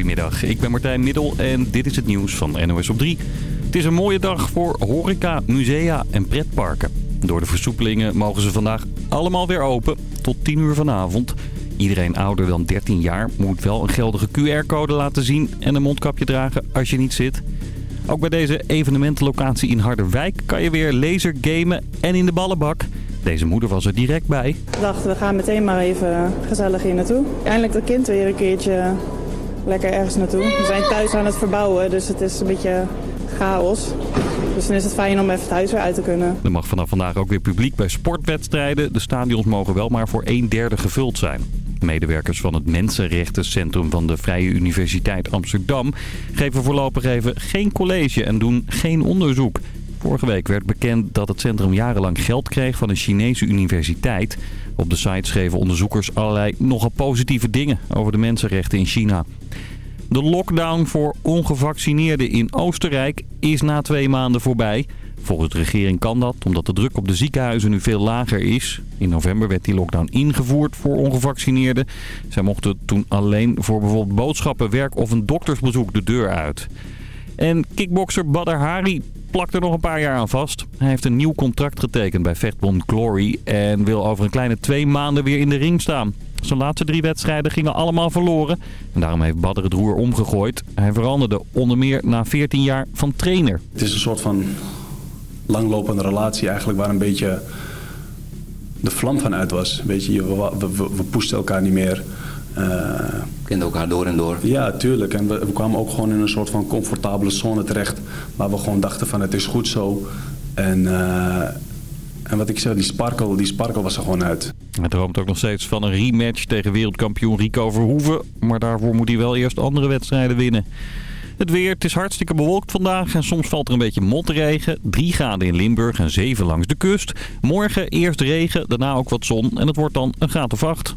Goedemiddag, ik ben Martijn Middel en dit is het nieuws van NOS op 3. Het is een mooie dag voor horeca, musea en pretparken. Door de versoepelingen mogen ze vandaag allemaal weer open, tot 10 uur vanavond. Iedereen ouder dan 13 jaar moet wel een geldige QR-code laten zien en een mondkapje dragen als je niet zit. Ook bij deze evenementenlocatie in Harderwijk kan je weer laser gamen en in de ballenbak. Deze moeder was er direct bij. Ik dacht, we gaan meteen maar even gezellig hier naartoe. Eindelijk dat kind weer een keertje lekker ergens naartoe. We zijn thuis aan het verbouwen, dus het is een beetje chaos. Dus dan is het fijn om even het huis weer uit te kunnen. Er mag vanaf vandaag ook weer publiek bij sportwedstrijden. De stadions mogen wel maar voor een derde gevuld zijn. Medewerkers van het Mensenrechtencentrum van de Vrije Universiteit Amsterdam geven voorlopig even geen college en doen geen onderzoek. Vorige week werd bekend dat het centrum jarenlang geld kreeg van een Chinese universiteit. Op de site schreven onderzoekers allerlei nogal positieve dingen over de mensenrechten in China. De lockdown voor ongevaccineerden in Oostenrijk is na twee maanden voorbij. Volgens de regering kan dat, omdat de druk op de ziekenhuizen nu veel lager is. In november werd die lockdown ingevoerd voor ongevaccineerden. Zij mochten toen alleen voor bijvoorbeeld boodschappen, werk of een doktersbezoek de deur uit. En kickbokser Badr Hari plakt er nog een paar jaar aan vast. Hij heeft een nieuw contract getekend bij vechtbond Glory en wil over een kleine twee maanden weer in de ring staan. Zijn laatste drie wedstrijden gingen allemaal verloren. En daarom heeft Badr het roer omgegooid. Hij veranderde onder meer na 14 jaar van trainer. Het is een soort van langlopende relatie eigenlijk waar een beetje de vlam van uit was. Weet je, we, we, poesten elkaar niet meer. Uh, Kenden elkaar door en door. Ja, tuurlijk. En we, we, kwamen ook gewoon in een soort van comfortabele zone terecht. Waar we gewoon dachten van het is goed zo. En, uh, en wat ik zeg, die sparkle, die sparkle was er gewoon uit. Hij droomt ook nog steeds van een rematch tegen wereldkampioen Rico Verhoeven. Maar daarvoor moet hij wel eerst andere wedstrijden winnen. Het weer, het is hartstikke bewolkt vandaag en soms valt er een beetje motregen. 3 graden in Limburg en 7 langs de kust. Morgen eerst regen, daarna ook wat zon en het wordt dan een graad of 8.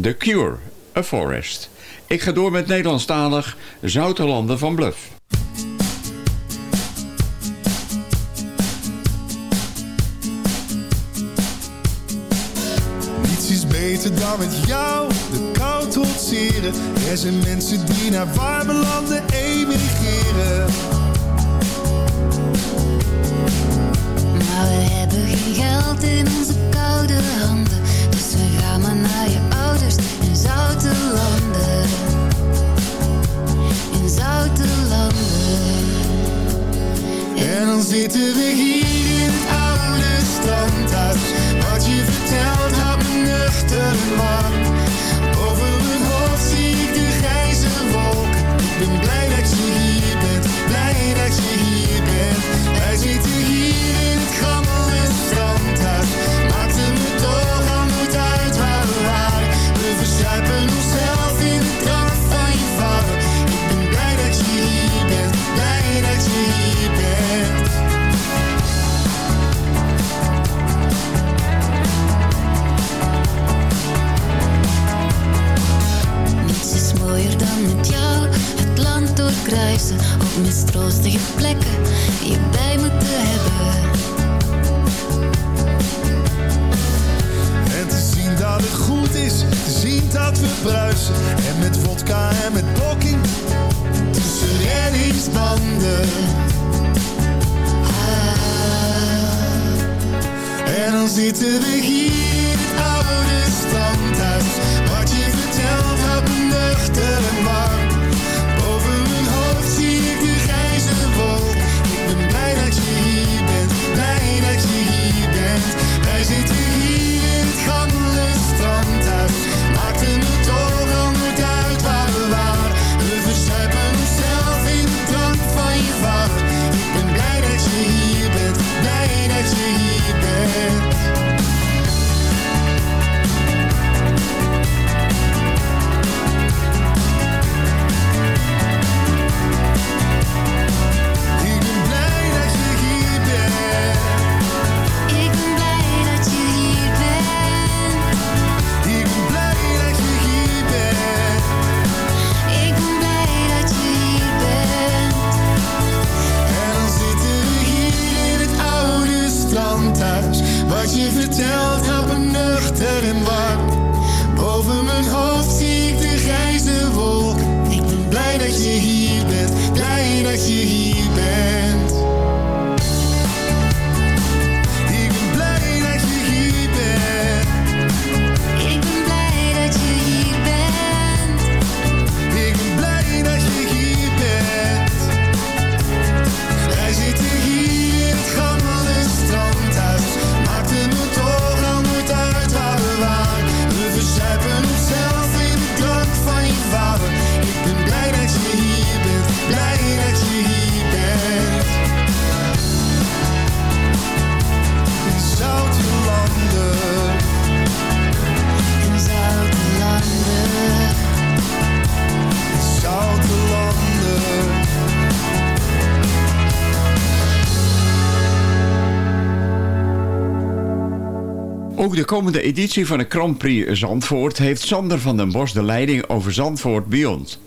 The Cure, A Forest. Ik ga door met Nederlandstalig Zoute Landen van Bluff. Niets is beter dan met jou de kou trotseren. Er zijn mensen die naar warme landen nuchter en komende editie van de Grand Prix Zandvoort heeft Sander van den Bos de leiding over Zandvoort Beyond.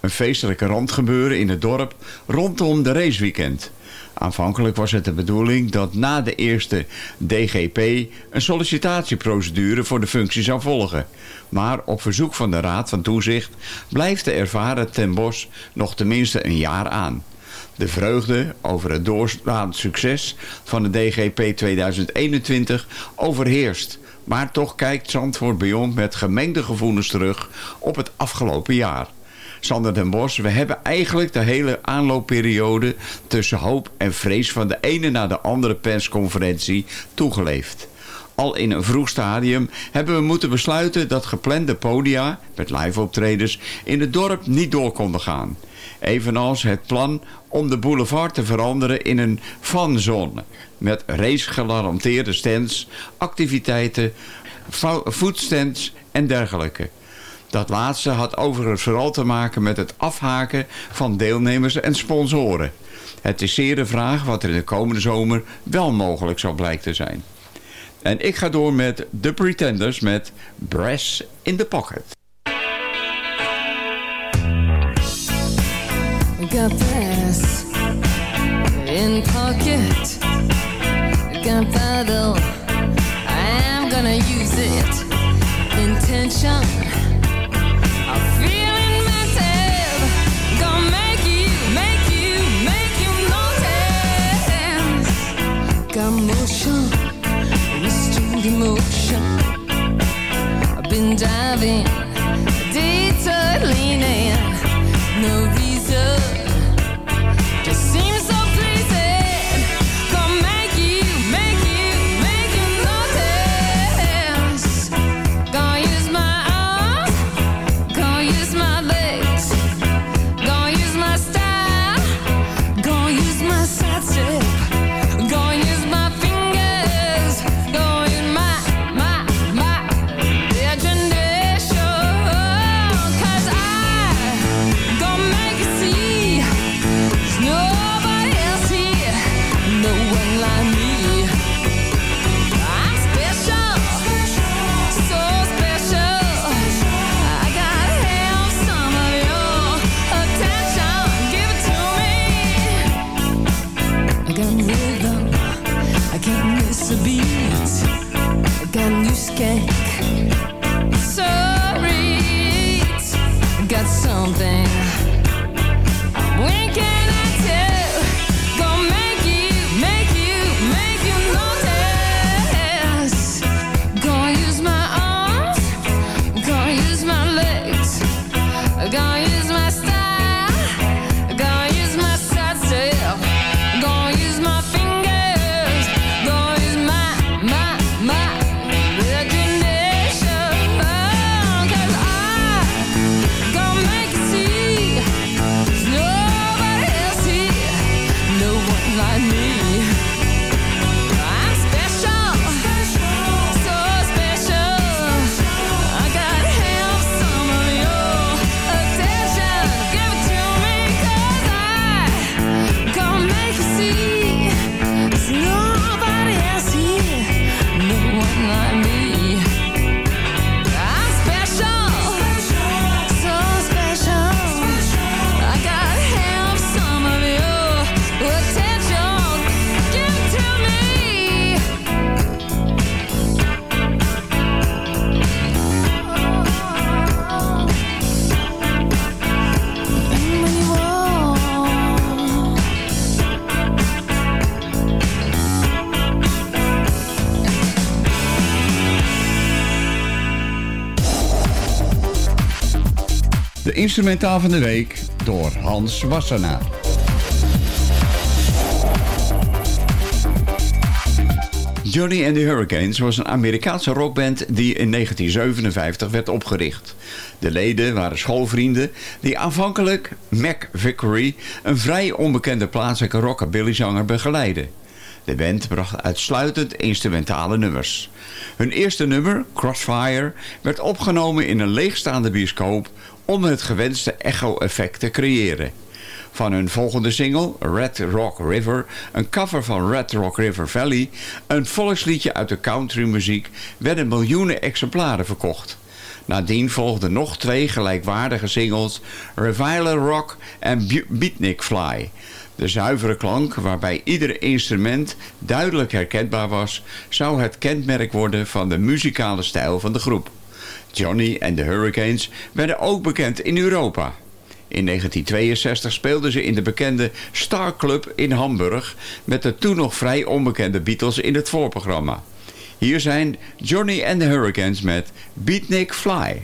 Een feestelijke rondgebeuren in het dorp rondom de raceweekend. Aanvankelijk was het de bedoeling dat na de eerste DGP een sollicitatieprocedure voor de functie zou volgen. Maar op verzoek van de Raad van Toezicht blijft de ervaren Ten Bos nog tenminste een jaar aan. De vreugde over het doorslaand succes van de DGP 2021 overheerst. Maar toch kijkt Zandvoort Beyond met gemengde gevoelens terug op het afgelopen jaar. Sander den Bos, we hebben eigenlijk de hele aanloopperiode tussen hoop en vrees van de ene naar de andere persconferentie toegeleefd. Al in een vroeg stadium hebben we moeten besluiten dat geplande podia met live optredens in het dorp niet door konden gaan. Evenals het plan om de boulevard te veranderen in een fanzone. Met racegegaranteerde stands, activiteiten, foodstands en dergelijke. Dat laatste had overigens vooral te maken met het afhaken van deelnemers en sponsoren. Het is zeer de vraag wat er in de komende zomer wel mogelijk zal blijken te zijn. En ik ga door met The Pretenders met Brass in the Pocket. Got brass in pocket. Gunpowder, I'm gonna use it. Intention, I'm feeling mental. Gonna make you, make you, make you notice. Got motion, restrained emotion. I've been diving, detour leaning. Instrumentaal van de week door Hans Wassenaar. Johnny and the Hurricanes was een Amerikaanse rockband die in 1957 werd opgericht. De leden waren schoolvrienden die aanvankelijk Mac Vickery, een vrij onbekende plaatselijke rockabillyzanger, begeleidden. De band bracht uitsluitend instrumentale nummers. Hun eerste nummer, Crossfire, werd opgenomen in een leegstaande bioscoop om het gewenste echo-effect te creëren. Van hun volgende single, Red Rock River, een cover van Red Rock River Valley, een volksliedje uit de countrymuziek, werden miljoenen exemplaren verkocht. Nadien volgden nog twee gelijkwaardige singles, Reviler Rock en Beatnik Fly. De zuivere klank, waarbij ieder instrument duidelijk herkenbaar was, zou het kenmerk worden van de muzikale stijl van de groep. Johnny en de Hurricanes werden ook bekend in Europa. In 1962 speelden ze in de bekende Star Club in Hamburg met de toen nog vrij onbekende Beatles in het voorprogramma. Hier zijn Johnny and the Hurricanes met Beatnik Fly.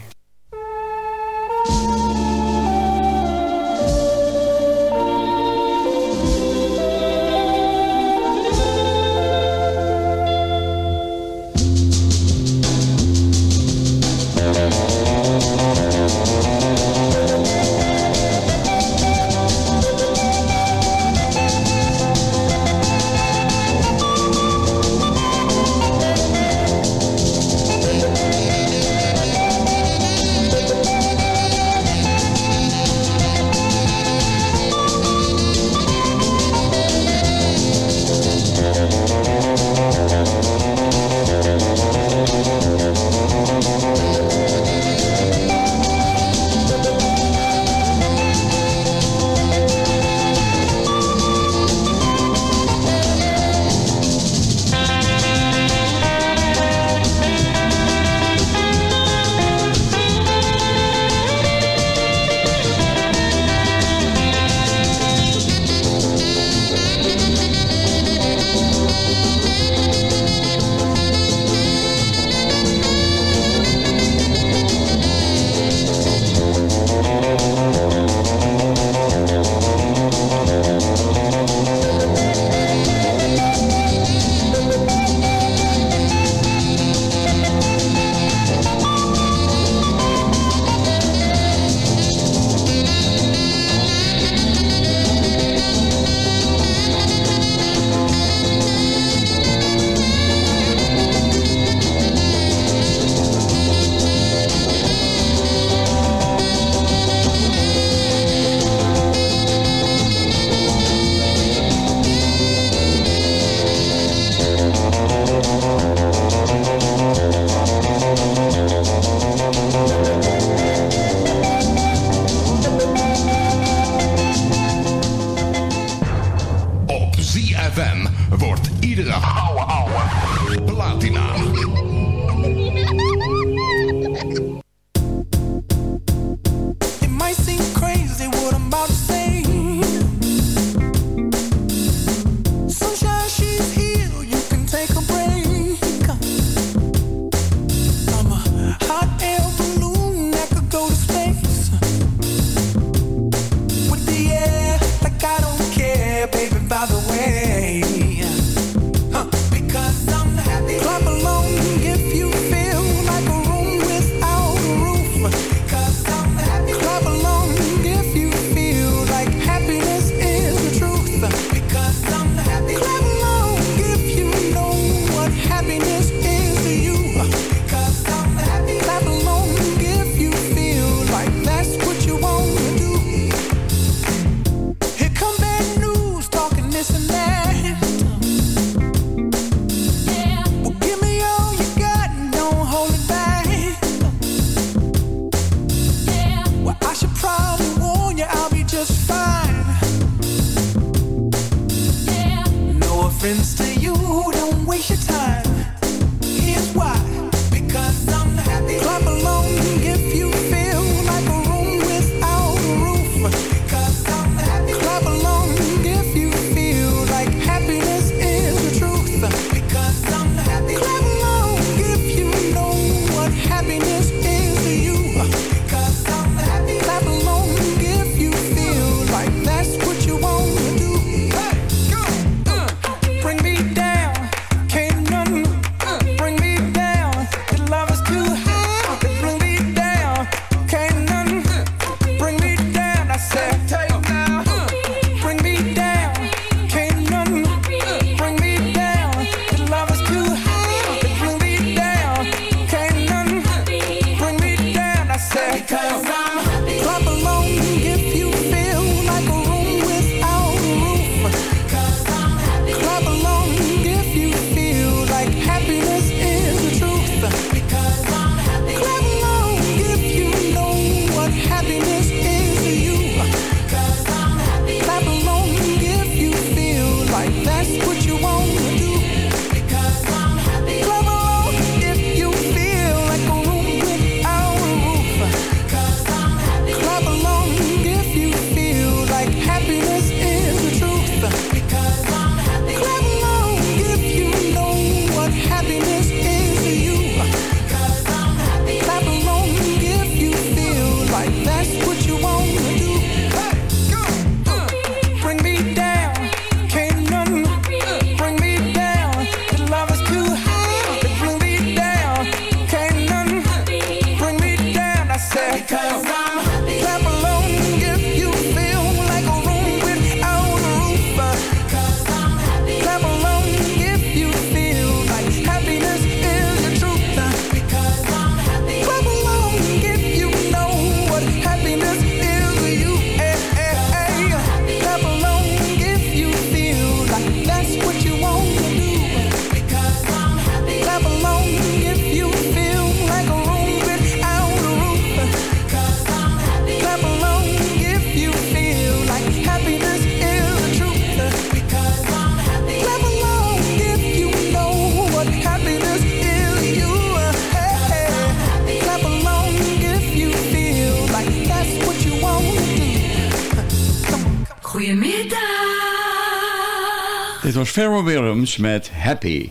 Pharrell Williams met Happy.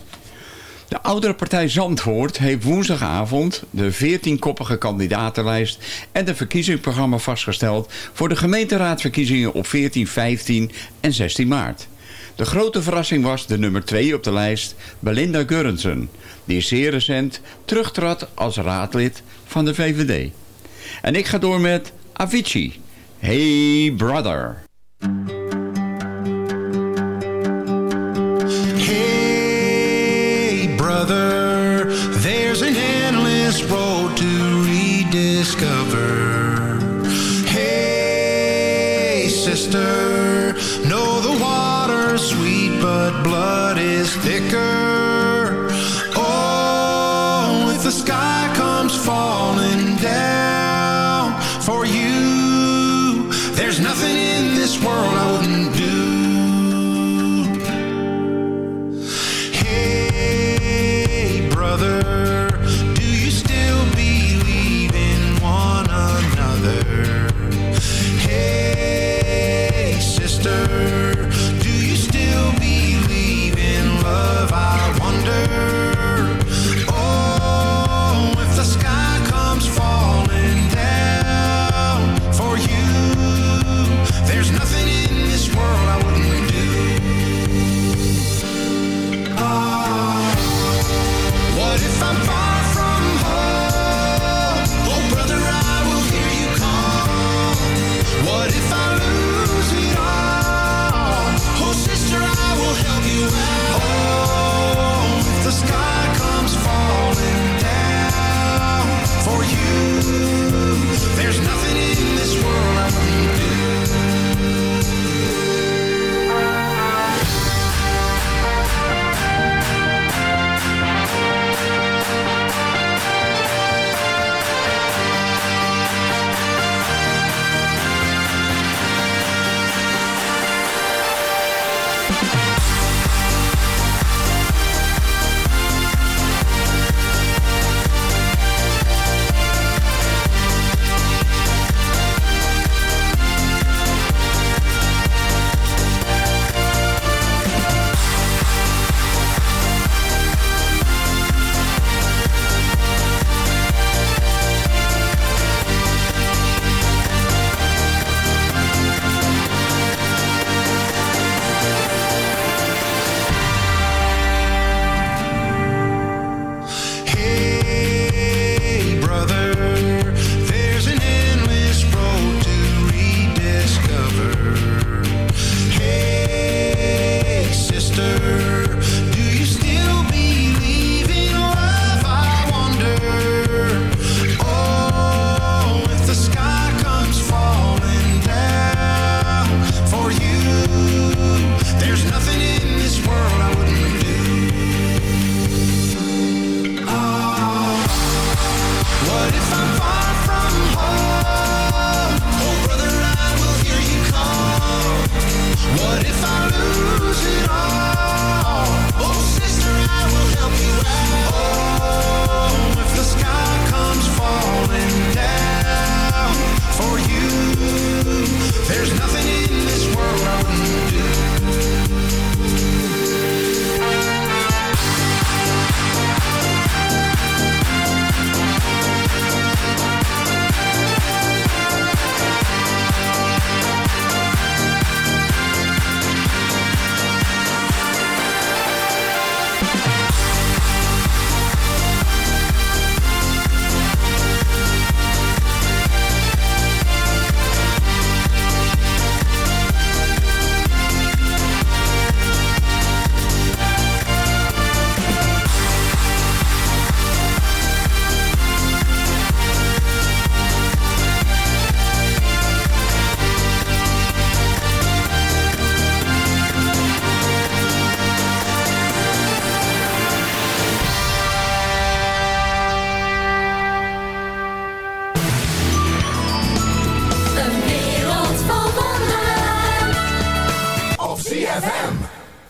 De oudere partij Zandvoort heeft woensdagavond de 14-koppige kandidatenlijst en de verkiezingsprogramma vastgesteld voor de gemeenteraadverkiezingen op 14, 15 en 16 maart. De grote verrassing was de nummer 2 op de lijst, Belinda Gurrensen, die zeer recent terugtrad als raadlid van de VVD. En ik ga door met Avicii. Hey brother.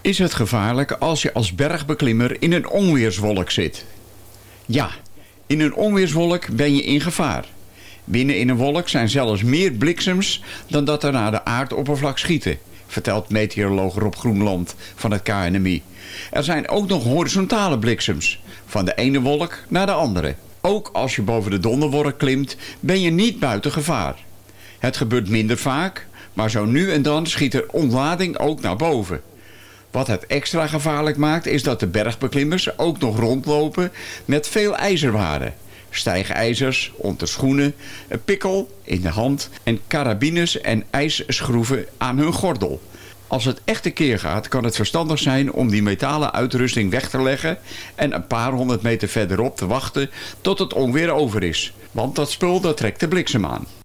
Is het gevaarlijk als je als bergbeklimmer in een onweerswolk zit? Ja, in een onweerswolk ben je in gevaar. Binnen in een wolk zijn zelfs meer bliksems dan dat er naar de aardoppervlak schieten, vertelt meteoroloog Rob Groenland van het KNMI. Er zijn ook nog horizontale bliksems, van de ene wolk naar de andere. Ook als je boven de donderwolk klimt, ben je niet buiten gevaar. Het gebeurt minder vaak, maar zo nu en dan schiet er ontlading ook naar boven. Wat het extra gevaarlijk maakt is dat de bergbeklimmers ook nog rondlopen met veel ijzerwaren. Stijgijzers, onderschoenen, een pikkel in de hand en karabines en ijsschroeven aan hun gordel. Als het echt keer gaat, kan het verstandig zijn om die metalen uitrusting weg te leggen en een paar honderd meter verderop te wachten tot het onweer over is. Want dat spul dat trekt de bliksem aan.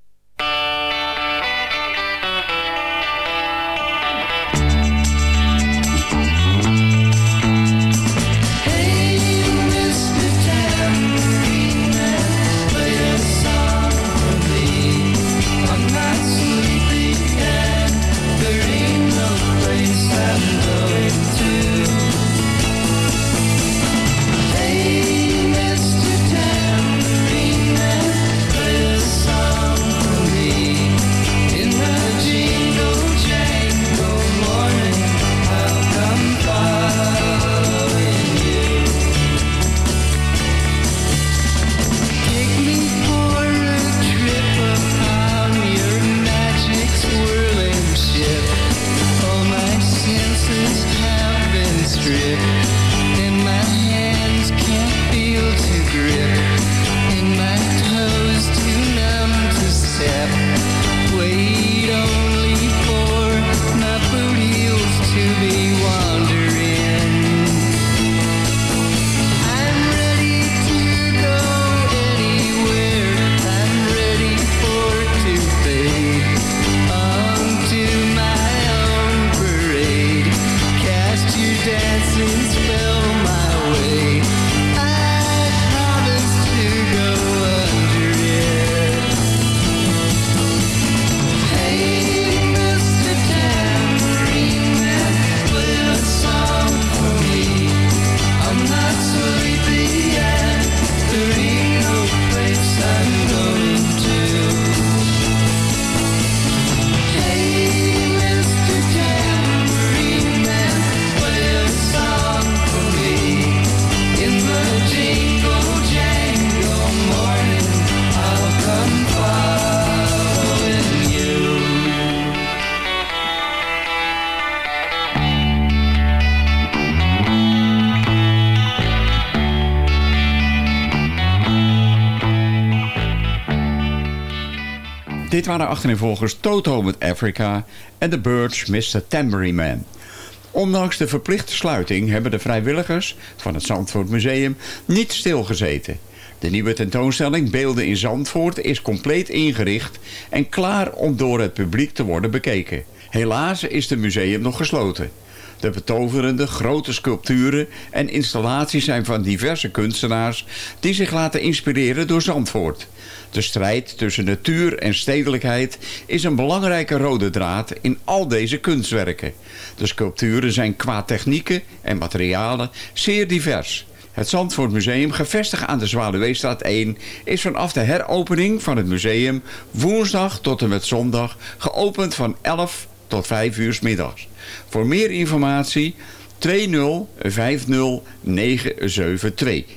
Dit waren achtereenvolgens Toto met Africa en The Birds Mr. Tambourine Man. Ondanks de verplichte sluiting hebben de vrijwilligers van het Zandvoort Museum niet stilgezeten. De nieuwe tentoonstelling Beelden in Zandvoort is compleet ingericht en klaar om door het publiek te worden bekeken. Helaas is het museum nog gesloten. De betoverende grote sculpturen en installaties zijn van diverse kunstenaars die zich laten inspireren door Zandvoort. De strijd tussen natuur en stedelijkheid is een belangrijke rode draad in al deze kunstwerken. De sculpturen zijn qua technieken en materialen zeer divers. Het Zandvoort Museum, gevestigd aan de Zwaluweestraat 1, is vanaf de heropening van het museum woensdag tot en met zondag geopend van 11 tot 5 uur middags. Voor meer informatie 2050972.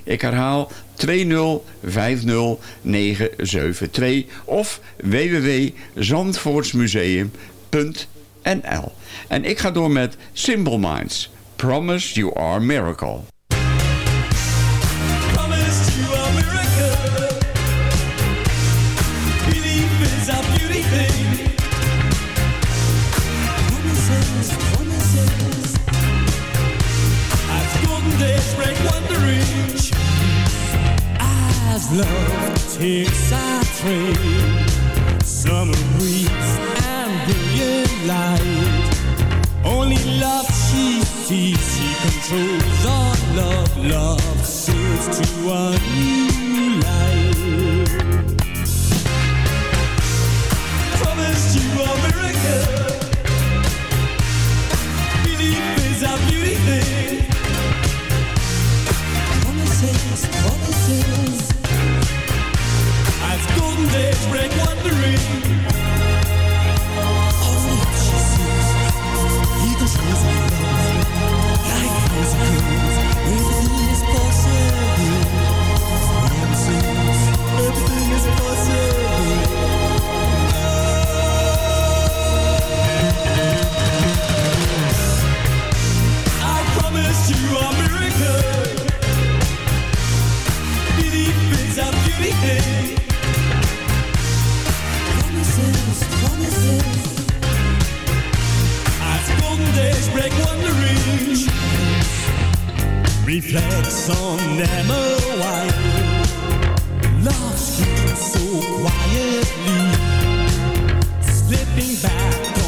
Ik herhaal 2050972 of www.zandvoortsmuseum.nl En ik ga door met Simple Minds. Promise You Are Miracle. Love takes our train. Summer breeze and brilliant light. Only love she sees, she controls love. Love sails to a new. Promised you a is a beauty thing. Promises, promises days break wondering. Reflects on them a while. Love screams so quietly. Slipping back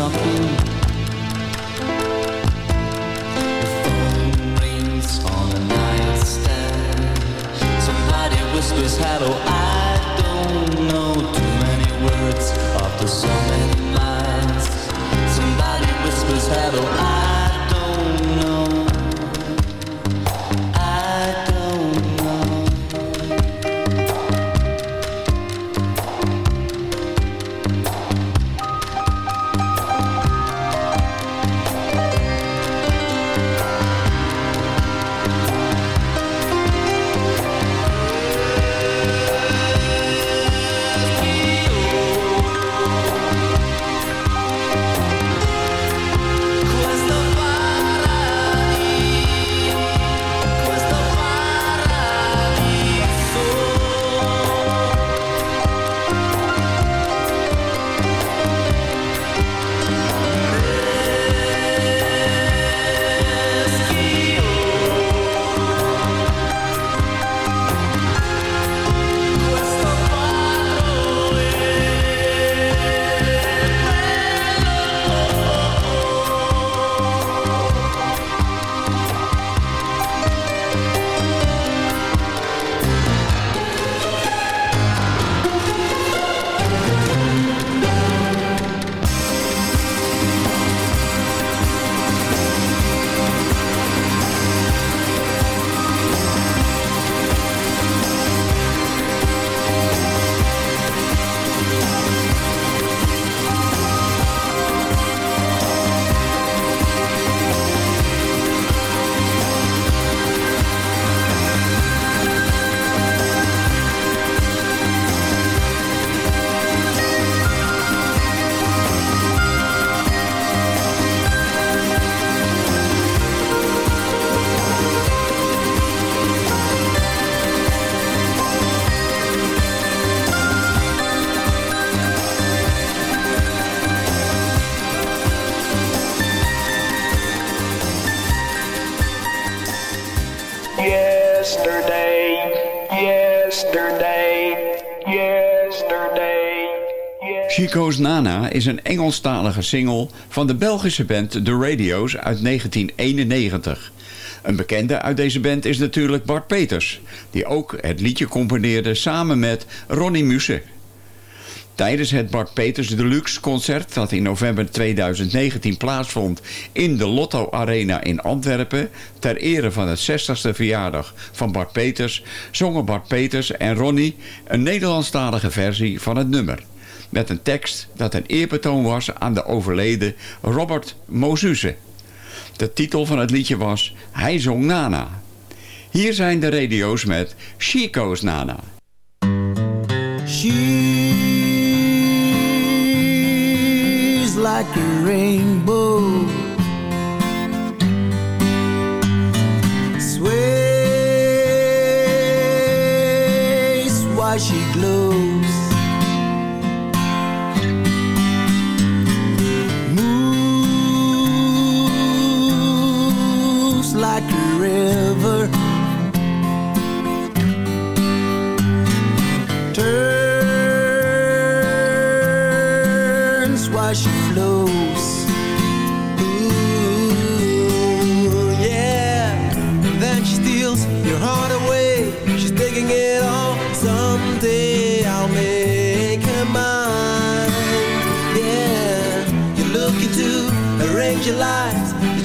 knocking. The phone rings on nightstand. Somebody whispers hello. Oh, I Is een Engelstalige single van de Belgische band The Radio's uit 1991. Een bekende uit deze band is natuurlijk Bart Peters, die ook het liedje componeerde samen met Ronnie Muse. Tijdens het Bart Peters Deluxe concert dat in november 2019 plaatsvond in de Lotto Arena in Antwerpen ter ere van het 60ste verjaardag van Bart Peters zongen Bart Peters en Ronnie een Nederlandstalige versie van het nummer. Met een tekst dat een eerbetoon was aan de overleden Robert Mosuse. De titel van het liedje was Hij zong Nana. Hier zijn de radio's met Chico's Nana. She's like a rainbow. Sways why she. Like a river. turns while she flows. Ooh, yeah. Then she steals your heart away. She's taking it all. Someday I'll make her mine. Yeah. You're looking to arrange your lives. The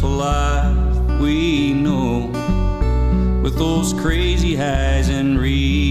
the life we know with those crazy highs and reeds.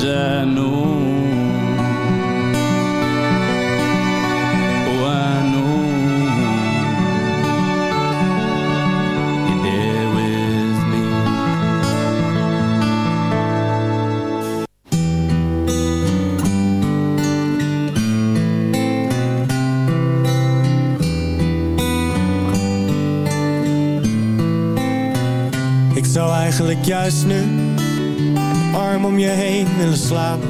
Cause I know. Oh, I know. You're there with me. Ik zou eigenlijk juist nu om je heen willen slapen.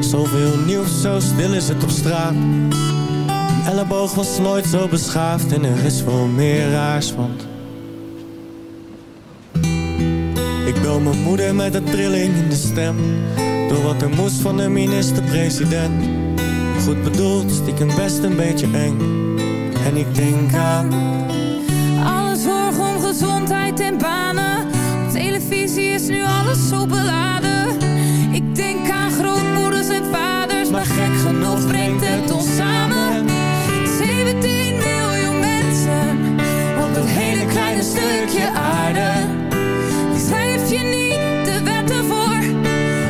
Zoveel nieuws, zo stil is het op straat. Een elleboog was nooit zo beschaafd en er is veel meer raars, want... Ik bel mijn moeder met een trilling in de stem. Door wat er moest van de minister-president. Goed bedoeld, stiekem best een beetje eng. En ik denk aan... Alle zorg om gezondheid en banen. Op televisie is nu alles zo beladen. Genoeg brengt het ons samen. 17 miljoen mensen op dat hele kleine stukje aarde. Die schrijf je niet de wetten voor,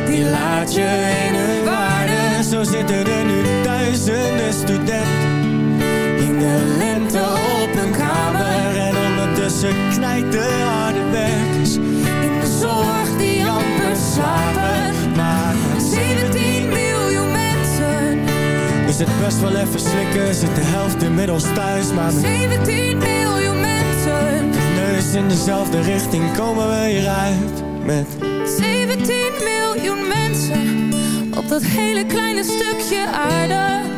die laat je in hun waarde. Zo zitten er nu duizenden studenten in de lente op een kamer. En ondertussen knijt de harde is het best wel even slikken, zit de helft inmiddels thuis. Maar met 17 miljoen mensen. neus in dezelfde richting komen we hieruit. Met 17 miljoen mensen. Op dat hele kleine stukje aarde.